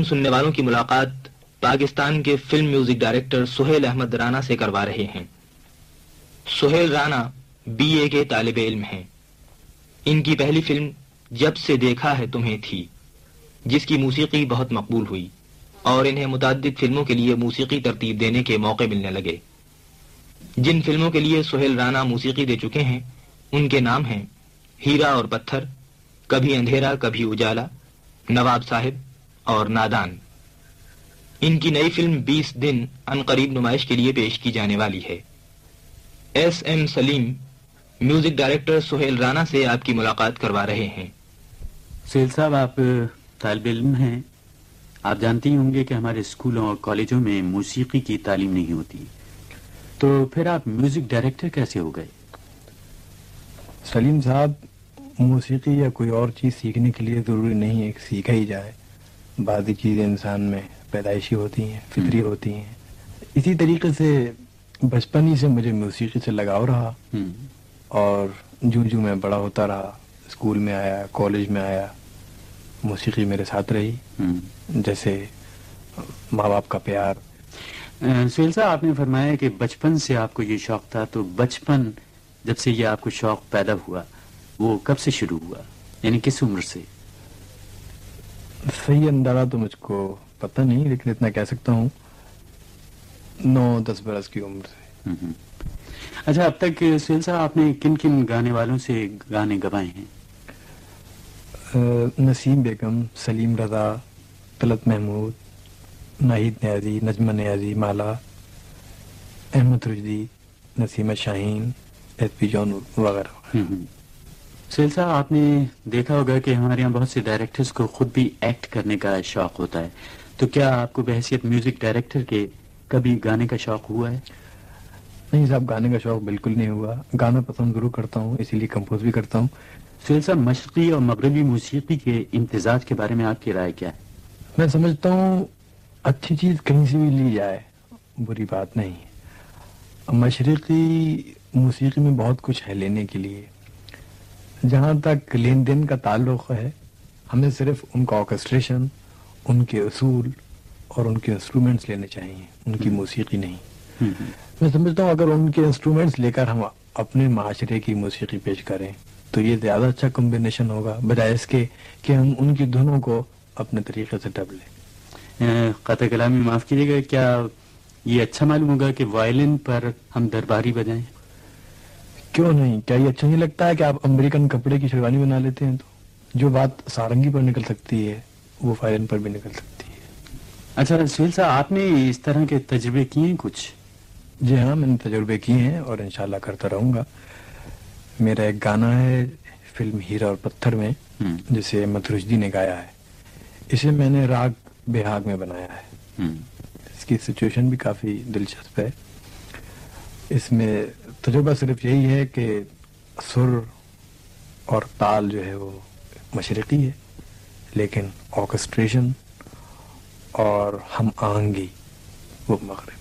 ہم سننے والوں کی ملاقات پاکستان کے film music director Sohail Ahmed Rana سے کروا رہے ہیں۔ سہیل رانا بی اے کے طالب علم ہیں۔ ان کی پہلی فلم جب سے دیکھا ہے تمہیں تھی، جس کی موسیقی بہت مقبول ہوئی اور انہیں متعدد فلموں کے لیے موسیقی ترتیب دینے کے موقع ملنے لگے۔ جن فلموں کے لیے سہیل رانا موسیقی دے چکے ہیں، ان کے نام ہیں ہیرا اور پتھر، کبھی اندھیرا، کبھی اجالا، نواب صاحب اور نادان۔ ان کی نئی فلم بیس دن ان قریب نمائش کے لیے پیش کی جانے والی ہے۔ S M Saleem music director Sohail Rana سے آپ کی ملاقات کروا رہے ہیں۔ سہیل صاحب آپ طالب علم ہیں۔ آپ جانتے ہی ہوں گے کہ ہمارے اسکولوں اور کالجوں میں موسیقی کی تعلیم نہیں ہوتی۔ تو پھر آپ میوزک ڈائریکٹر کیسے ہو گئے؟ سلیم صاحب موسیقی یا کوئی اور چیز سیکھنے کے لیے ضروری نہیں ہے کہ سیکھا ہی جائے۔ بعضی چیزیں انسان میں پیدائشی ہوتی ہیں فطری ہوتی ہیں۔ اسی طریقے سے بچپن ہی سے مجھے موسیقی سے لگاؤ رہا۔ اور جو جو میں بڑا ہوتا رہا اسکول میں آیا کالج میں آیا موسیقی میرے ساتھ رہی۔ جیسے ماں باپ کا پیار۔ سہیل صاحب آپ نے فرمایا کہ بچپن سے آپ کو یہ شوق تھا تو بچپن جب سے یہ آپ کو شوق پیدا ہوا وہ کب سے شروع ہوا؟ یعنی کس عمر سے؟ صحیح اندازہ تو مجھ کو پتہ نہیں لیکن اتنا کہہ سکتا ہوں نو دس برس کی عمر سے۔ اچھا اب تک سہیل صاحب آپ نے کن کن گانے والوں سے گانے گوائے ہیں؟ نسیم بیگم سلیم رضا طلت محمود ناہید نیازی نجمہ نیازی مالا احمد رشدی نسیمہ شاہین ایس پی جون وغیرہ سہیل صاحب آپ نے دیکھا ہوگا کہ ہمارے یہاں بہت سے ڈائریکٹرز کو خود بھی ایکٹ کرنے کا شوق ہوتا ہے۔ تو کیا آپ کو بحثیت میوزک ڈائریکٹر کے کبھی گانے کا شوق ہوا ہے؟ نہیں صاحب گانے کا شوق بالکل نہیں ہوا۔ گانا پسند ضرور کرتا ہوں اسی لیے کمپوز بھی کرتا ہوں۔ سہیل صاحب مشرقی اور مغربی موسیقی کے امتزاج کے بارے میں آپ کی رائے کیا ہے؟ میں سمجھتا ہوں اچھی چیز کہیں سے بھی لی جائے بری بات نہیں۔ مشرقی موسیقی میں بہت کچھ ہے لینے کے لیے۔ جہاں تک لین دین کا تعلق ہے ہمیں صرف ان کا آرکسٹریشن ان کے اصول اور ان کے انسٹرومنٹس لینے چاہیے ان کی موسیقی نہیں۔ میں سمجھتا ہوں اگر ان کے انسٹرومنٹس لے کر ہم اپنے معاشرے کی موسیقی پیش کریں تو یہ زیادہ اچھا کمبینیشن ہوگا بجائے اس کے کہ ہم ان کی دھنوں کو اپنے طریقے سے ڈب لیں۔ قطع کلامی معاف کیجیے گا کیا یہ اچھا معلوم ہوگا کہ وائلن پر ہم درباری بجائیں؟ کیوں نہیں؟ کیا یہ اچھا نہیں لگتا ہے کہ آپ امریکن کپڑے کی شیروانی بنا لیتے ہیں تو؟ جو بات سارنگی پر نکل سکتی ہے وہ فائرن پر بھی نکل سکتی ہے۔ اچھا سہیل صاحب آپ نے اس طرح کے تجربے کیے ہیں کچھ؟ جی ہاں میں نے تجربے کیے ہیں اور انشاءاللہ کرتا رہوں گا۔ میرا ایک گانا ہے فلم ہیرا اور پتھر میں جسے مترجدی نے گایا ہے۔ اسے میں نے راگ بہاگ میں بنایا ہے۔ اس کی سچویشن بھی کافی دلچسپ ہے۔ اس میں تجربہ صرف یہی ہے کہ سر اور تال جو ہے وہ مشرقی ہے، لیکن آرکسٹریشن اور ہم آہنگی وہ مغرب۔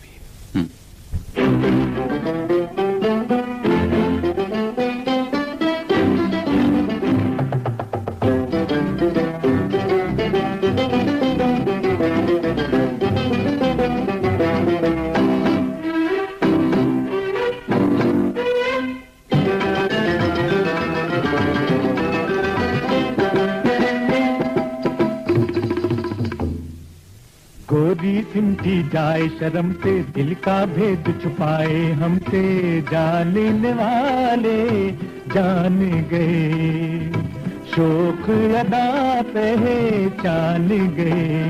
گوری جائے، شرم سے دل کا بھید چھپائے ہم سے جاننے والے، جان گئے۔ شوق ادا پہچان گئے۔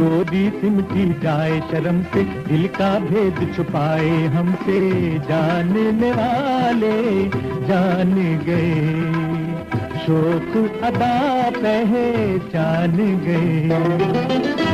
گوری سمٹی جائے، شرم سے دل کا بھید چھپائے ہم سے جاننے والے، جان گئے۔ شوق ادا پہچان گئے۔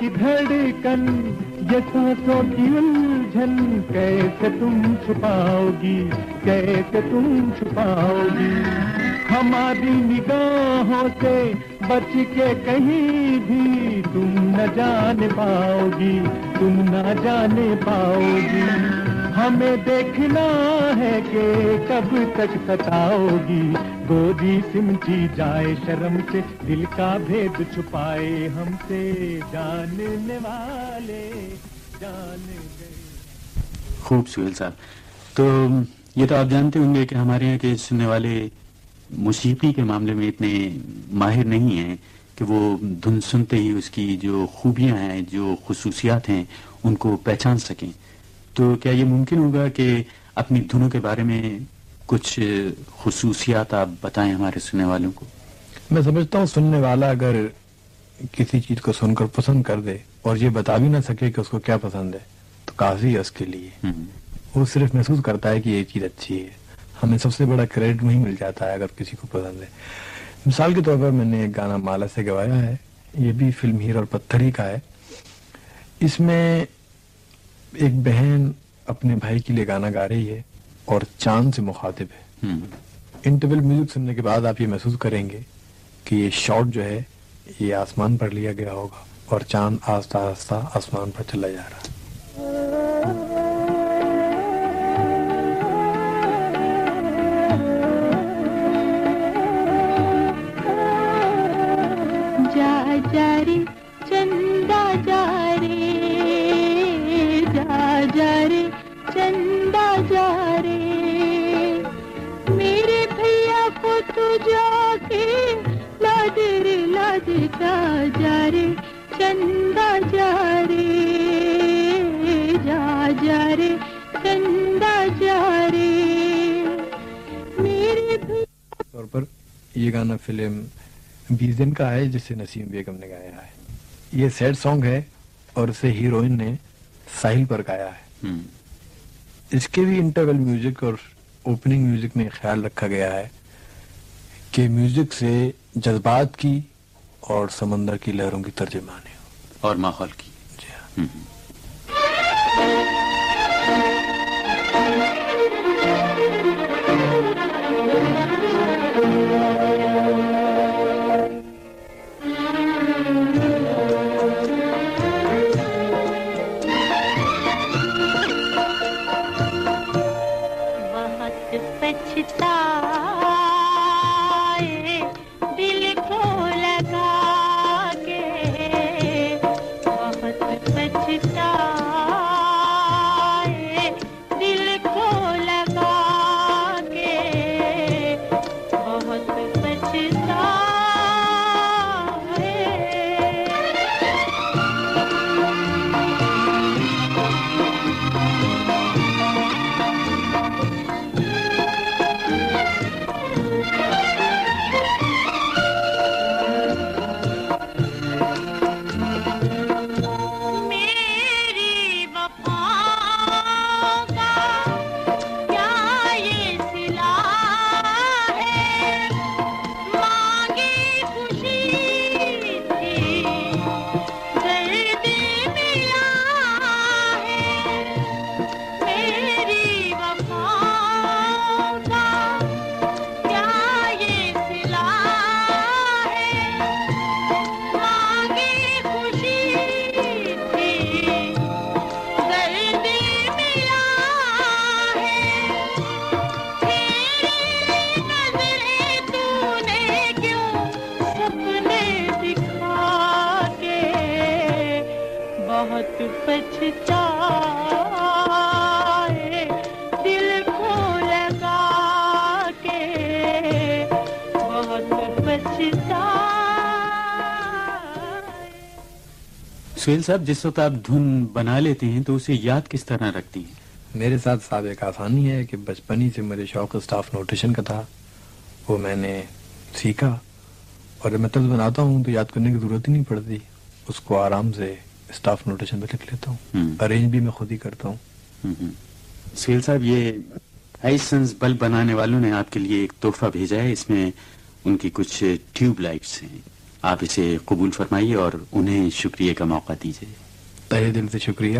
کی دھڑکن، یہ سانسوں کی الجھن، کیسے تم چھپاؤ گی؟ کیسے تم چھپاؤ گی؟ ہماری نگاہوں سے بچ کے کہیں بھی تم نہ جان پاؤ گی، تم نہ جان پاؤ گی۔ ہمیں دیکھنا ہے کہ کب تک ستاؤ گی گودی سمٹی جائے شرم سے، دل کا بھید چھپائے ہم سے۔ جاننے والے جان خوب سہیل صاحب، تو یہ تو آپ جانتے ہوں گے کہ ہمارے یہاں کے سننے والے موسیقی کے معاملے میں اتنے ماہر نہیں ہیں کہ وہ دھن سنتے ہی اس کی جو خوبیاں ہیں، جو خصوصیات ہیں، ان کو پہچان سکیں۔ تو کیا یہ ممکن ہوگا کہ اپنی دھنوں کے بارے میں کچھ خصوصیات آپ بتائیں ہمارے سننے والوں کو؟ میں سمجھتا ہوں سننے والا اگر کسی چیز کو سن کر پسند کر دے اور یہ بتا بھی نہ سکے کہ اس کو کیا پسند ہے تو کافی ہے اس کے لیے۔ وہ صرف محسوس کرتا ہے کہ یہ چیز اچھی ہے۔ ہمیں سب سے بڑا کریڈٹ وہی مل جاتا ہے اگر کسی کو پسند ہے۔ مثال کے طور پر میں نے ایک گانا مالا سے گوایا ہے یہ بھی فلم ہیر اور پتھر ہی کا ہے۔ اس میں ایک بہن اپنے بھائی کے لیے گانا گا رہی ہے اور چاند سے مخاطب ہے۔ انٹرول میوزک سننے کے بعد آپ یہ محسوس کریں گے کہ یہ شاٹ جو ہے یہ آسمان پر لیا گیا ہوگا اور چاند آہستہ آہستہ آسمان پر چلا جا رہا جا چندا جا رے میرے طور پر یہ گانا فلم بیس دن کا ہے جسے نسیم بیگم نے گایا ہے۔ یہ سیڈ سانگ ہے اور اسے ہیروئن نے ساحل پر گایا ہے۔ اس کے بھی انٹرول میوزک اور اوپننگ میوزک میں خیال رکھا گیا ہے کہ میوزک سے جذبات کی اور سمندر کی لہروں کی ترجمانی ہو۔ اور ماحول کی۔ جی ہاں۔ سہیل صاحب جس وقت آپ دھن بنا لیتے ہیں تو اسے یاد کس طرح رکھتی ہیں؟ میرے ساتھ صاحب ایک آسانی ہے کہ بچپن ہی سے میرے شوق اسٹاف نوٹیشن کا تھا۔ وہ میں نے سیکھا اور جب میں طرز بناتا ہوں تو یاد کرنے کی ضرورت ہی نہیں پڑتی۔ اس کو آرام سے اسٹاف نوٹیشن پہ لکھ لیتا ہوں۔ ارینج بھی میں خود ہی کرتا ہوں۔ سہیل صاحب یہ ہائسنس بلب بنانے والوں نے آپ کے لیے ایک تحفہ بھیجا ہے۔ اس میں ان کی کچھ ٹیوب لائٹس ہیں۔ آپ اسے قبول فرمائیے اور انہیں شکریہ کا موقع دیجیے۔ تہ دل سے شکریہ۔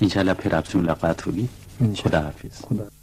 انشاءاللہ پھر آپ سے ملاقات ہوگی۔ خدا حافظ۔ خدا